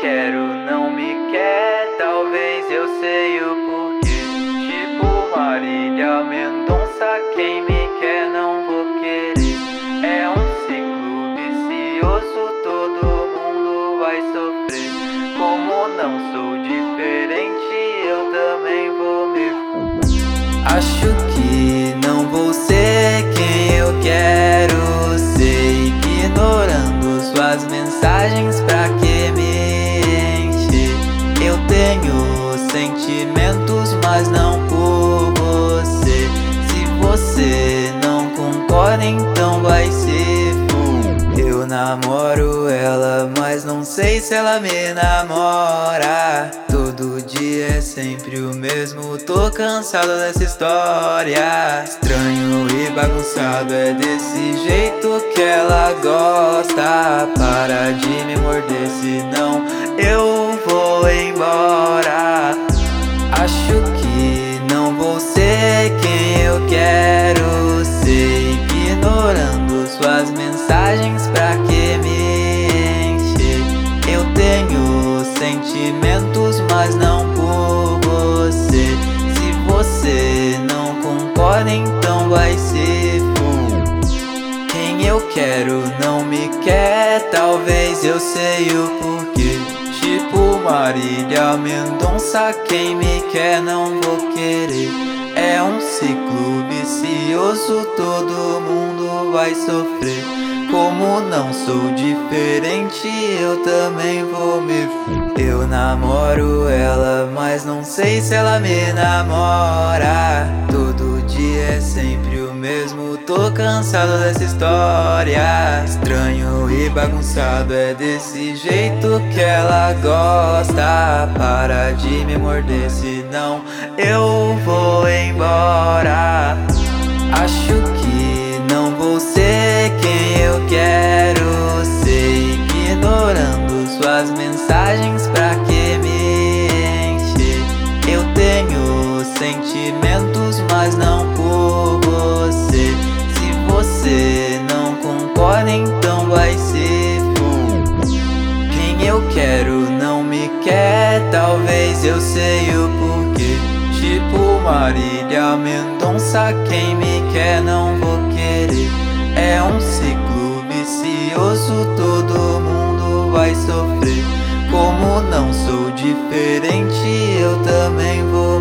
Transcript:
quero não me quer, talvez eu sei o porquê. Tipo Marília Mendonça, quem me quer não vou querer. É um ciclo vicioso, todo mundo vai sofrer. Como não sou diferente, eu também vou me. Acho tenho sentimentos, mas não por você. Se você não concorda, então vai ser full. Eu namoro ela, mas não sei se ela me namora. Todo dia é sempre o mesmo, tô cansado dessa história. Estranho e bagunçado, é desse jeito que ela gosta. Para de me morder, senão eu vou embora. Acho que não vou ser quem eu quero ser, ignorando suas mensagens pra que me encher. Eu tenho sentimentos, mas não por você. Se você não concorda, então vai ser. Quem eu quero não me quer, talvez eu sei o porquê. Marília Mendonça, quem me quer não vou querer. É um ciclo vicioso, todo mundo vai sofrer. Como não sou diferente, eu também vou me. Eu namoro ela, mas não sei se ela me namora. Todo dia é sempre mesmo, tô cansado dessa história. Estranho e bagunçado, é desse jeito que ela gosta. Para de me morder, senão eu vou embora. Acho que não vou ser quem eu quero ser, ignorando suas mensagens pra que me encher. Eu tenho sentimentos, mas não quero não me quer, talvez eu sei o porquê. Tipo Marília Mendonça, quem me quer não vou querer. É um ciclo vicioso, todo mundo vai sofrer. Como não sou diferente, eu também vou